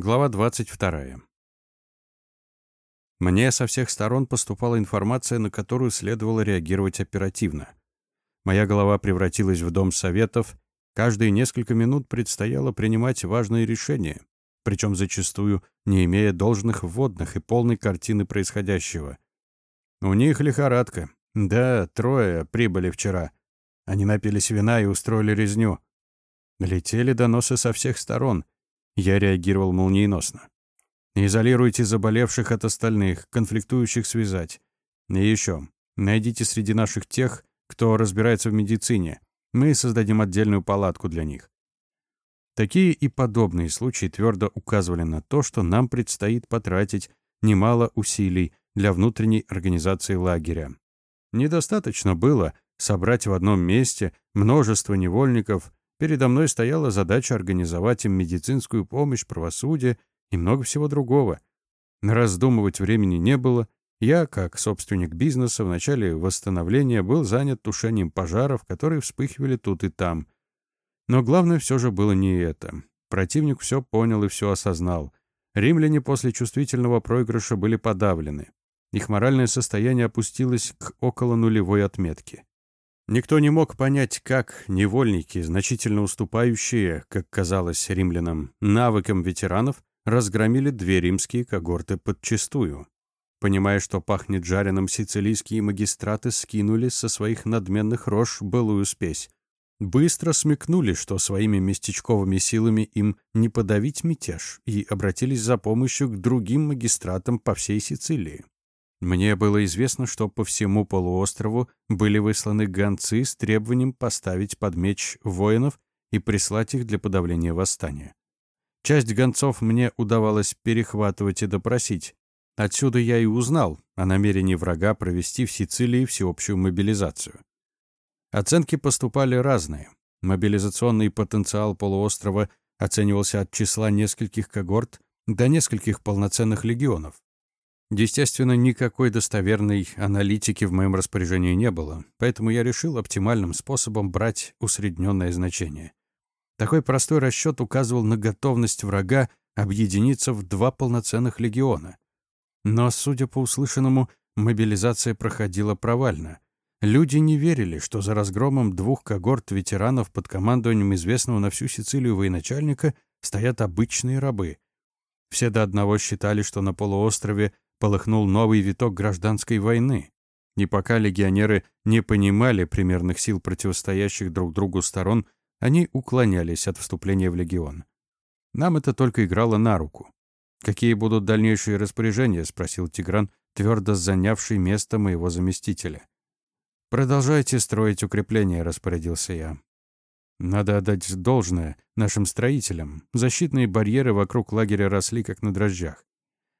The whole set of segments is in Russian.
Глава 22. Мне со всех сторон поступала информация, на которую следовало реагировать оперативно. Моя голова превратилась в дом советов, каждые несколько минут предстояло принимать важные решения, причем зачастую не имея должных вводных и полной картины происходящего. У них лихорадка. Да, трое прибыли вчера. Они напились вина и устроили резню. Летели доносы со всех сторон. Я реагировал молниеносно. Изолируйте заболевших от остальных, конфликтующих связать. И еще, найдите среди наших тех, кто разбирается в медицине. Мы создадим отдельную палатку для них. Такие и подобные случаи твердо указывали на то, что нам предстоит потратить немало усилий для внутренней организации лагеря. Недостаточно было собрать в одном месте множество невольников, передо мной стояла задача организовать им медицинскую помощь, правосудие и много всего другого. Раздумывать времени не было. Я, как собственник бизнеса, в начале восстановления был занят тушением пожаров, которые вспыхивали тут и там. Но главное все же было не это. Противник все понял и все осознал. Римляне после чувствительного проигрыша были подавлены. Их моральное состояние опустилось к около нулевой отметке. Никто не мог понять, как невольники, значительно уступающие, как казалось римлянам, навыкам ветеранов, разгромили две римские когорты подчистую. Понимая, что пахнет жареным, сицилийские магистраты скинули со своих надменных рож былую спесь. Быстро смекнули, что своими местечковыми силами им не подавить мятеж, и обратились за помощью к другим магистратам по всей Сицилии. Мне было известно, что по всему полуострову были высланы гонцы с требованием поставить под меч воинов и прислать их для подавления восстания. Часть гонцов мне удавалось перехватывать и допросить. Отсюда я и узнал о намерении врага провести в Сицилии всеобщую мобилизацию. Оценки поступали разные. Мобилизационный потенциал полуострова оценивался от числа нескольких когорт до нескольких полноценных легионов. Естественно, никакой достоверной аналитики в моем распоряжении не было, поэтому я решил оптимальным способом брать усредненное значение. Такой простой расчет указывал на готовность врага объединиться в два полноценных легиона. Но, судя по услышанному, мобилизация проходила провально. Люди не верили, что за разгромом двух когорт ветеранов под командованием известного на всю Сицилию военачальника стоят обычные рабы. Все до одного считали, что на полуострове полыхнул новый виток гражданской войны. И пока легионеры не понимали примерных сил противостоящих друг другу сторон, они уклонялись от вступления в легион. Нам это только играло на руку. «Какие будут дальнейшие распоряжения?» — спросил Тигран, твердо занявший место моего заместителя. «Продолжайте строить укрепления», — распорядился я. Надо отдать должное нашим строителям. Защитные барьеры вокруг лагеря росли, как на дрожжах.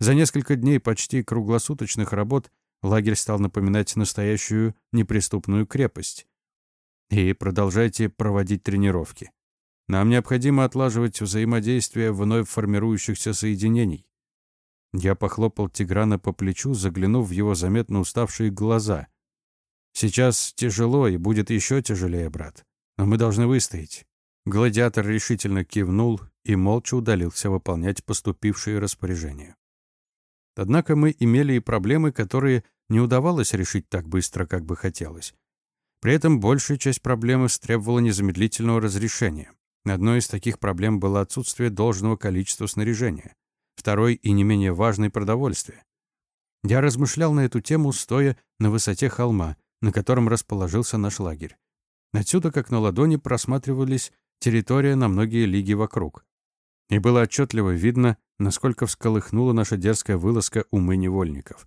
За несколько дней почти круглосуточных работ лагерь стал напоминать настоящую неприступную крепость и продолжайте проводить тренировки. Нам необходимо отлаживать взаимодействие вновь формирующихся соединений. Я похлопал Тиграна по плечу, заглянув в его заметно уставшие глаза. Сейчас тяжело и будет еще тяжелее, брат. Но мы должны выстоять. Гладиатор решительно кивнул и молча удалился выполнять поступившие распоряжения. Однако мы имели и проблемы, которые не удавалось решить так быстро, как бы хотелось. При этом большая часть проблемы требовала незамедлительного разрешения. Одной из таких проблем было отсутствие должного количества снаряжения. Второй и не менее важный – продовольствие. Я размышлял на эту тему, стоя на высоте холма, на котором расположился наш лагерь. Отсюда, как на ладони, просматривались территория на многие лиги вокруг. И было отчетливо видно, насколько всколыхнула наша дерзкая вылазка умы невольников.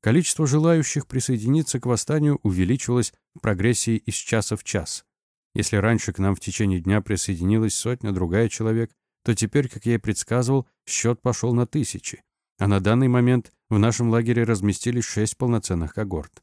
Количество желающих присоединиться к восстанию увеличивалось в прогрессии из часа в час. Если раньше к нам в течение дня присоединилась сотня-другая человек, то теперь, как я и предсказывал, счет пошел на тысячи. А на данный момент в нашем лагере разместились шесть полноценных когорт.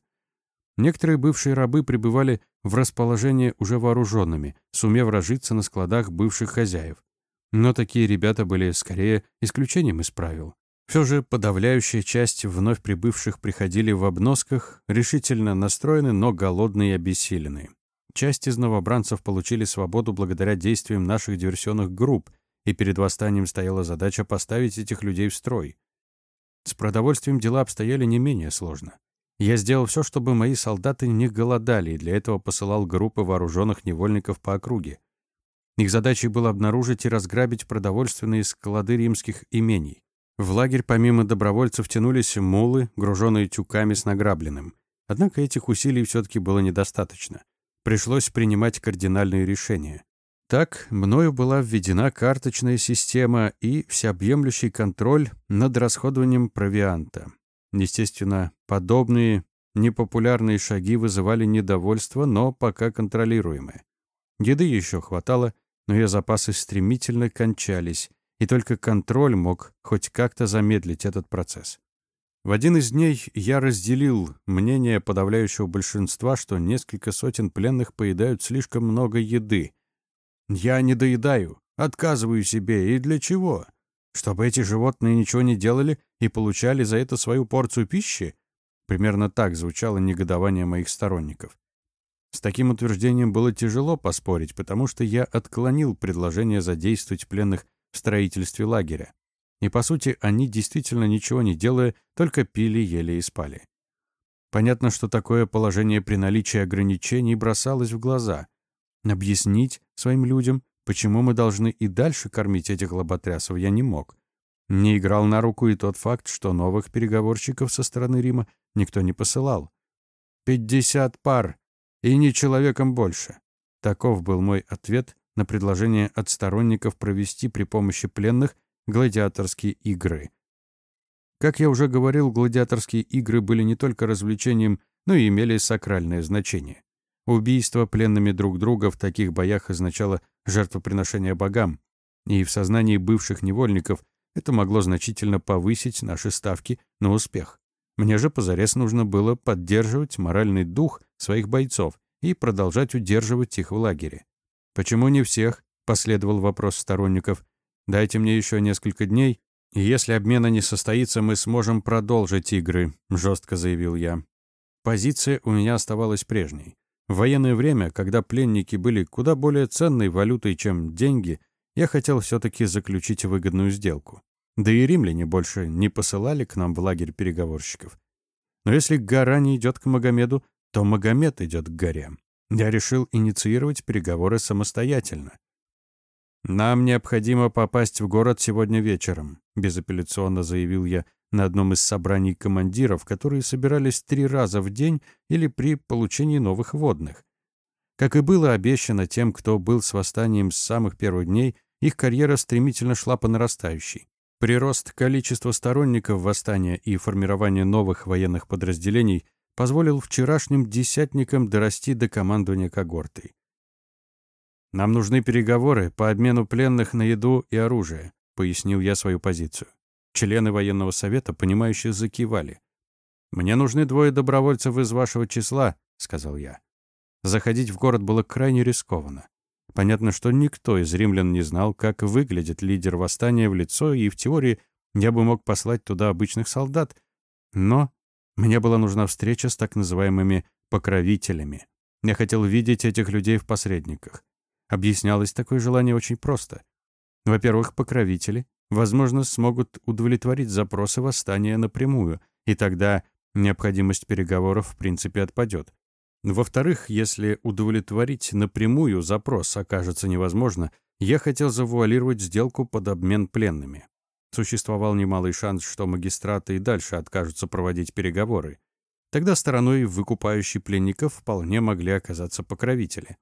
Некоторые бывшие рабы пребывали в расположении уже вооруженными, сумев разжиться на складах бывших хозяев. Но такие ребята были скорее исключением из правил. Все же подавляющая часть вновь прибывших приходили в обносках, решительно настроены, но голодные и обессиленные. Часть из новобранцев получили свободу благодаря действиям наших диверсионных групп и перед восстанием стояла задача поставить этих людей в строй. С продовольствием дела обстояли не менее сложно. Я сделал все, чтобы мои солдаты не голодали, и для этого посылал группы вооруженных невольников по округе. Их задачей было обнаружить и разграбить продовольственные склады римских имений. В лагерь помимо добровольцев тянулись мулы, груженные тюками с награбленным. Однако этих усилий все-таки было недостаточно. Пришлось принимать кардинальные решения. Так, мною была введена карточная система и всеобъемлющий контроль над расходованием провианта. Естественно, подобные непопулярные шаги вызывали недовольство, но пока контролируемые. Еды еще хватало, но ее запасы стремительно кончались, и только контроль мог хоть как-то замедлить этот процесс. В один из дней я разделил мнение подавляющего большинства, что несколько сотен пленных поедают слишком много еды. Я не доедаю, отказываю себе, и для чего? Чтобы эти животные ничего не делали и получали за это свою порцию пищи? Примерно так звучало негодование моих сторонников. С таким утверждением было тяжело поспорить, потому что я отклонил предложение задействовать пленных в строительстве лагеря. И, по сути, они, действительно ничего не делая, только пили, ели и спали. Понятно, что такое положение при наличии ограничений бросалось в глаза. Объяснить своим людям, Почему мы должны и дальше кормить этих лоботрясов, я не мог. Не играл на руку и тот факт, что новых переговорщиков со стороны Рима никто не посылал. «Пятьдесят пар, и не человеком больше». Таков был мой ответ на предложение от сторонников провести при помощи пленных гладиаторские игры. Как я уже говорил, гладиаторские игры были не только развлечением, но и имели сакральное значение. Убийство пленными друг друга в таких боях означало жертвоприношение богам, и в сознании бывших невольников это могло значительно повысить наши ставки на успех. Мне же позарез нужно было поддерживать моральный дух своих бойцов и продолжать удерживать их в лагере. «Почему не всех?» — последовал вопрос сторонников. «Дайте мне еще несколько дней, и если обмена не состоится, мы сможем продолжить игры», — жестко заявил я. Позиция у меня оставалась прежней. В военное время, когда пленники были куда более ценной валютой, чем деньги, я хотел все-таки заключить выгодную сделку. Да и римляне больше не посылали к нам в лагерь переговорщиков. Но если гора не идет к Магомеду, то Магомед идет к горе. Я решил инициировать переговоры самостоятельно. «Нам необходимо попасть в город сегодня вечером», — безапелляционно заявил я на одном из собраний командиров, которые собирались три раза в день или при получении новых водных. Как и было обещано тем, кто был с восстанием с самых первых дней, их карьера стремительно шла по нарастающей. Прирост количества сторонников восстания и формирование новых военных подразделений позволил вчерашним десятникам дорасти до командования когортой. «Нам нужны переговоры по обмену пленных на еду и оружие», — пояснил я свою позицию. Члены военного совета, понимающие, закивали. «Мне нужны двое добровольцев из вашего числа», — сказал я. Заходить в город было крайне рискованно. Понятно, что никто из римлян не знал, как выглядит лидер восстания в лицо, и в теории я бы мог послать туда обычных солдат. Но мне была нужна встреча с так называемыми покровителями. Я хотел видеть этих людей в посредниках. Объяснялось такое желание очень просто. Во-первых, покровители возможно, смогут удовлетворить запросы восстания напрямую, и тогда необходимость переговоров в принципе отпадет. Во-вторых, если удовлетворить напрямую запрос окажется невозможно, я хотел завуалировать сделку под обмен пленными. Существовал немалый шанс, что магистраты и дальше откажутся проводить переговоры. Тогда стороной выкупающей пленников вполне могли оказаться покровители.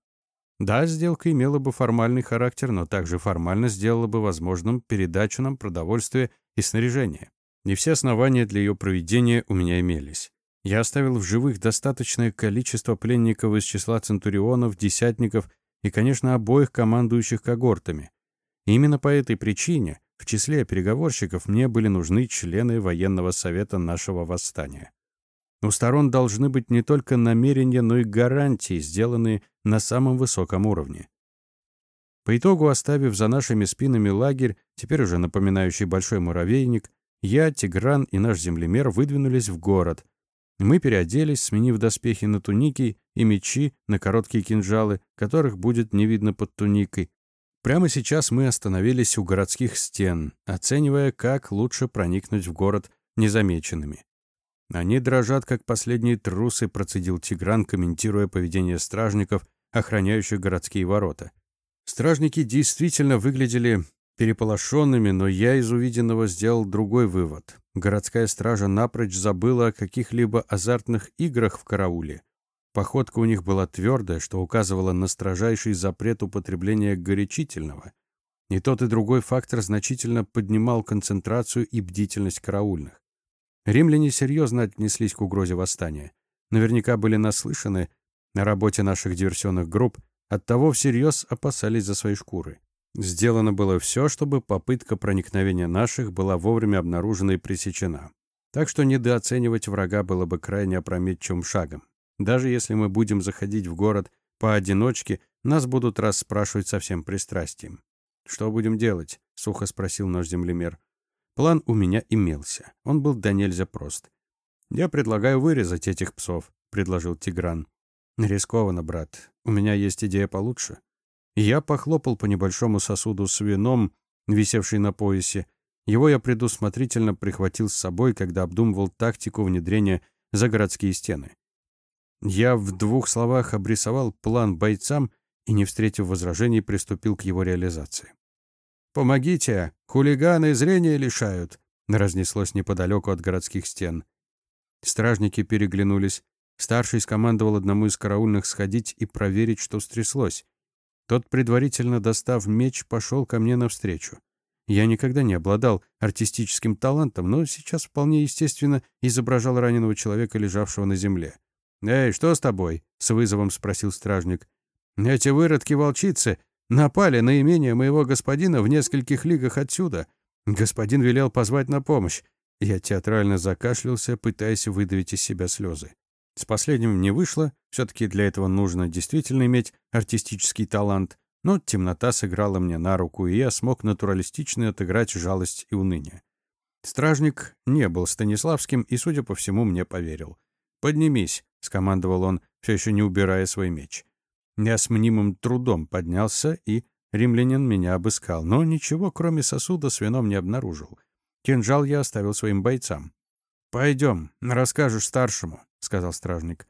Да, сделка имела бы формальный характер, но также формально сделала бы возможным передачу нам продовольствия и снаряжения. И все основания для ее проведения у меня имелись. Я оставил в живых достаточное количество пленников из числа центурионов, десятников и, конечно, обоих командующих когортами. И именно по этой причине в числе переговорщиков мне были нужны члены военного совета нашего восстания. У сторон должны быть не только намерения, но и гарантии, сделанные на самом высоком уровне. По итогу, оставив за нашими спинами лагерь, теперь уже напоминающий большой муравейник, я, Тигран и наш землемер выдвинулись в город. Мы переоделись, сменив доспехи на туники и мечи на короткие кинжалы, которых будет не видно под туникой. Прямо сейчас мы остановились у городских стен, оценивая, как лучше проникнуть в город незамеченными. «Они дрожат, как последние трусы», — процедил Тигран, комментируя поведение стражников, охраняющих городские ворота. Стражники действительно выглядели переполошенными, но я из увиденного сделал другой вывод. Городская стража напрочь забыла о каких-либо азартных играх в карауле. Походка у них была твердая, что указывало на строжайший запрет употребления горячительного. И тот и другой фактор значительно поднимал концентрацию и бдительность караульных. Римляне серьезно отнеслись к угрозе восстания. Наверняка были наслышаны о работе наших диверсионных групп, оттого всерьез опасались за свои шкуры. Сделано было все, чтобы попытка проникновения наших была вовремя обнаружена и пресечена. Так что недооценивать врага было бы крайне опрометчивым шагом. Даже если мы будем заходить в город поодиночке, нас будут расспрашивать со всем пристрастием. «Что будем делать?» — сухо спросил наш землемер. План у меня имелся. Он был до нельзя прост. «Я предлагаю вырезать этих псов», — предложил Тигран. «Рискованно, брат. У меня есть идея получше». Я похлопал по небольшому сосуду с вином, висевший на поясе. Его я предусмотрительно прихватил с собой, когда обдумывал тактику внедрения за городские стены. Я в двух словах обрисовал план бойцам и, не встретив возражений, приступил к его реализации. «Помогите! Хулиганы зрения лишают!» разнеслось неподалеку от городских стен. Стражники переглянулись. Старший скомандовал одному из караульных сходить и проверить, что стряслось. Тот, предварительно достав меч, пошел ко мне навстречу. Я никогда не обладал артистическим талантом, но сейчас вполне естественно изображал раненого человека, лежавшего на земле. «Эй, что с тобой?» — с вызовом спросил стражник. «Эти выродки-волчицы напали на имение моего господина в нескольких лигах отсюда. Господин велел позвать на помощь. Я театрально закашлялся, пытаясь выдавить из себя слезы. С последним не вышло, все-таки для этого нужно действительно иметь артистический талант, но темнота сыграла мне на руку, и я смог натуралистично отыграть жалость и уныние. Стражник не был Станиславским и, судя по всему, мне поверил. «Поднимись», — скомандовал он, все еще не убирая свой меч. Я с мнимым трудом поднялся, и римлянин меня обыскал, но ничего, кроме сосуда, с вином не обнаружил. Кинжал я оставил своим бойцам. «Пойдем, расскажешь старшему», — сказал стражник.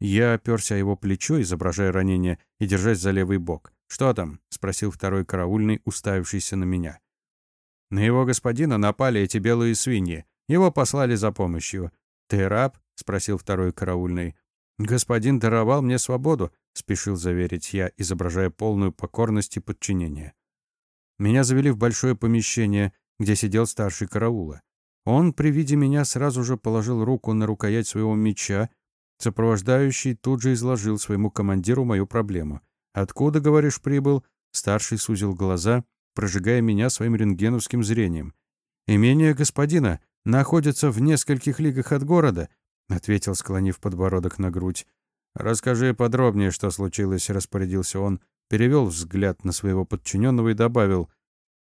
Я оперся о его плечо, изображая ранение, и держась за левый бок. «Что там?» — спросил второй караульный, уставившийся на меня. «На его господина напали эти белые свиньи. Его послали за помощью. Ты раб?» — спросил второй караульный. «Господин даровал мне свободу», — спешил заверить я, изображая полную покорность и подчинение. Меня завели в большое помещение, где сидел старший караула. Он при виде меня сразу же положил руку на рукоять своего меча. Сопровождающий тут же изложил своему командиру мою проблему. «Откуда, говоришь, прибыл?» Старший сузил глаза, прожигая меня своим рентгеновским зрением. «Имение господина находится в нескольких лигах от города», ответил, склонив подбородок на грудь. «Расскажи подробнее, что случилось», — распорядился он, перевел взгляд на своего подчиненного и добавил.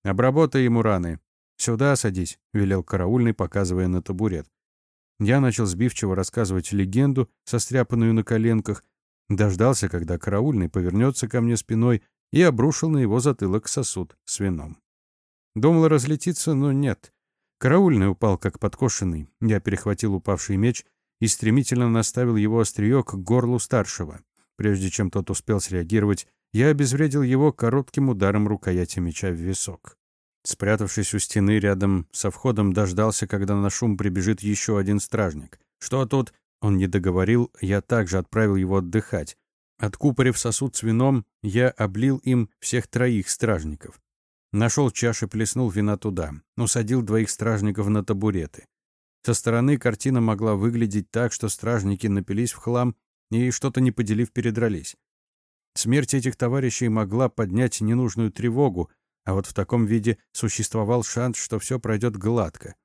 «Обработай ему раны. «Сюда садись», — велел караульный, показывая на табурет. Я начал сбивчиво рассказывать легенду, состряпанную на коленках, дождался, когда караульный повернется ко мне спиной и обрушил на его затылок сосуд с вином. Думал разлетиться, но нет. Караульный упал, как подкошенный. Я перехватил упавший меч и стремительно наставил его острие к горлу старшего. Прежде чем тот успел среагировать, я обезвредил его коротким ударом рукояти меча в висок. Спрятавшись у стены рядом со входом, дождался, когда на шум прибежит еще один стражник. «Что тут?» Он не договорил, я также отправил его отдыхать. Откупорив сосуд с вином, я облил им всех троих стражников. Нашел чаши, плеснул вина туда, усадил двоих стражников на табуреты. Со стороны картина могла выглядеть так, что стражники напились в хлам и, что-то не поделив, передрались. Смерть этих товарищей могла поднять ненужную тревогу, а вот в таком виде существовал шанс, что все пройдет гладко.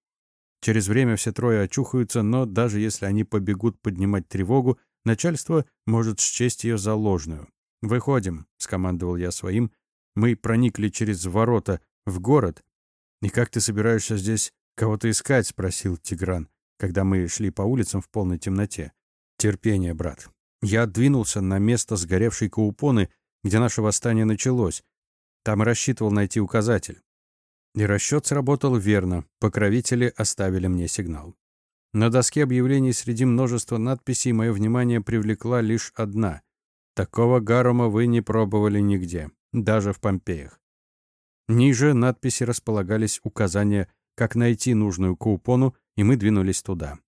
Через время все трое очухаются, но даже если они побегут поднимать тревогу, начальство может счесть ее за ложную. «Выходим», — скомандовал я своим. «Мы проникли через ворота в город. И как ты собираешься здесь кого-то искать?» — спросил Тигран, когда мы шли по улицам в полной темноте. «Терпение, брат». Я двинулся на место сгоревшей каупоны, где наше восстание началось, Там рассчитывал найти указатель. И расчет сработал верно. Покровители оставили мне сигнал. На доске объявлений среди множества надписей мое внимание привлекла лишь одна. Такого гарума вы не пробовали нигде, даже в Помпеях. Ниже надписи располагались указания, как найти нужную купону, и мы двинулись туда.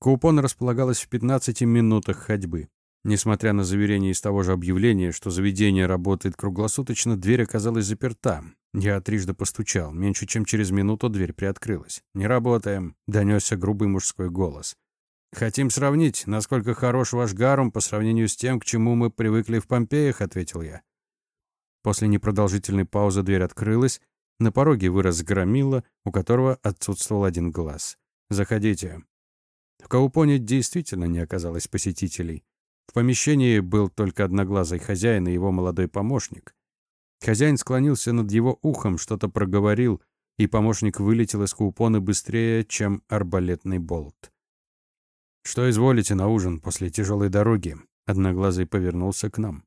Купона располагалась в 15 минутах ходьбы. Несмотря на заверение из того же объявления, что заведение работает круглосуточно, дверь оказалась заперта. Я трижды постучал. Меньше чем через минуту дверь приоткрылась. «Не работаем», — донесся грубый мужской голос. «Хотим сравнить, насколько хорош ваш гарум по сравнению с тем, к чему мы привыкли в Помпеях», — ответил я. После непродолжительной паузы дверь открылась. На пороге вырос громила, у которого отсутствовал один глаз. «Заходите». В Каупоне действительно не оказалось посетителей. В помещении был только одноглазый хозяин и его молодой помощник. Хозяин склонился над его ухом, что-то проговорил, и помощник вылетел из купона быстрее, чем арбалетный болт. «Что изволите на ужин после тяжелой дороги?» Одноглазый повернулся к нам.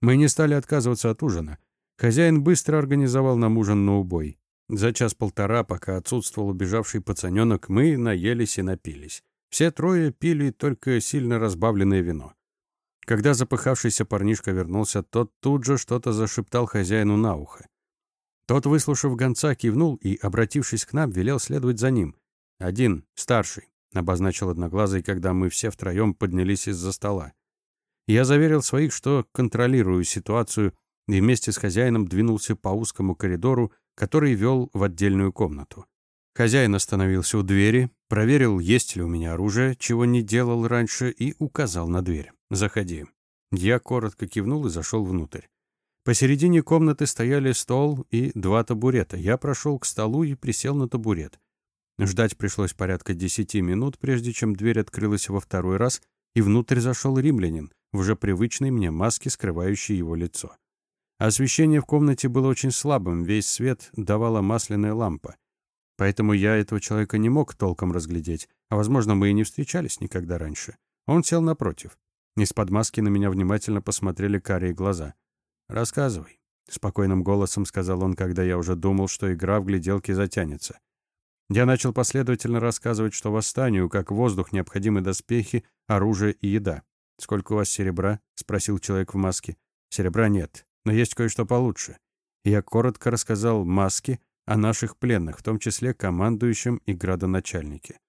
Мы не стали отказываться от ужина. Хозяин быстро организовал нам ужин на убой. За час-полтора, пока отсутствовал убежавший пацаненок, мы наелись и напились. Все трое пили только сильно разбавленное вино. Когда запыхавшийся парнишка вернулся, тот тут же что-то зашептал хозяину на ухо. Тот, выслушав гонца, кивнул и, обратившись к нам, велел следовать за ним. «Один, старший», — обозначил одноглазый, когда мы все втроем поднялись из-за стола. Я заверил своих, что контролирую ситуацию, и вместе с хозяином двинулся по узкому коридору, который вел в отдельную комнату. Хозяин остановился у двери, проверил, есть ли у меня оружие, чего не делал раньше, и указал на дверь. «Заходи». Я коротко кивнул и зашел внутрь. Посередине комнаты стояли стол и два табурета. Я прошел к столу и присел на табурет. Ждать пришлось порядка десяти минут, прежде чем дверь открылась во второй раз, и внутрь зашел римлянин в уже привычной мне маске, скрывающей его лицо. Освещение в комнате было очень слабым, весь свет давала масляная лампа. Поэтому я этого человека не мог толком разглядеть, а, возможно, мы и не встречались никогда раньше. Он сел напротив. Из-под маски на меня внимательно посмотрели карие глаза. «Рассказывай», — спокойным голосом сказал он, когда я уже думал, что игра в гляделки затянется. Я начал последовательно рассказывать, что восстанию, как воздух, необходимы доспехи, оружие и еда. «Сколько у вас серебра?» — спросил человек в маске. «Серебра нет, но есть кое-что получше». Я коротко рассказал маске о наших пленных, в том числе командующем и градоначальнике.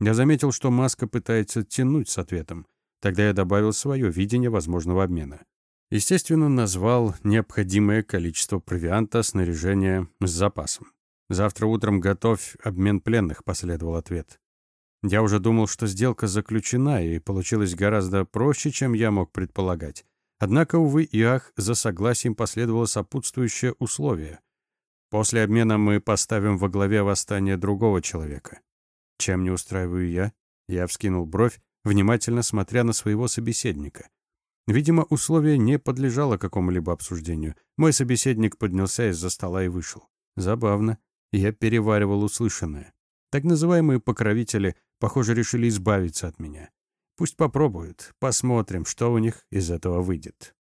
Я заметил, что маска пытается тянуть с ответом. Тогда я добавил свое видение возможного обмена. Естественно, назвал необходимое количество провианта, снаряжения с запасом. «Завтра утром готовь обмен пленных», — последовал ответ. Я уже думал, что сделка заключена, и получилось гораздо проще, чем я мог предполагать. Однако, увы и ах, за согласием последовало сопутствующее условие. После обмена мы поставим во главе восстания другого человека. Чем не устраиваю я? Я вскинул бровь, внимательно смотря на своего собеседника. Видимо, условие не подлежало какому-либо обсуждению. Мой собеседник поднялся из-за стола и вышел. Забавно. Я переваривал услышанное. Так называемые покровители, похоже, решили избавиться от меня. Пусть попробуют. Посмотрим, что у них из этого выйдет.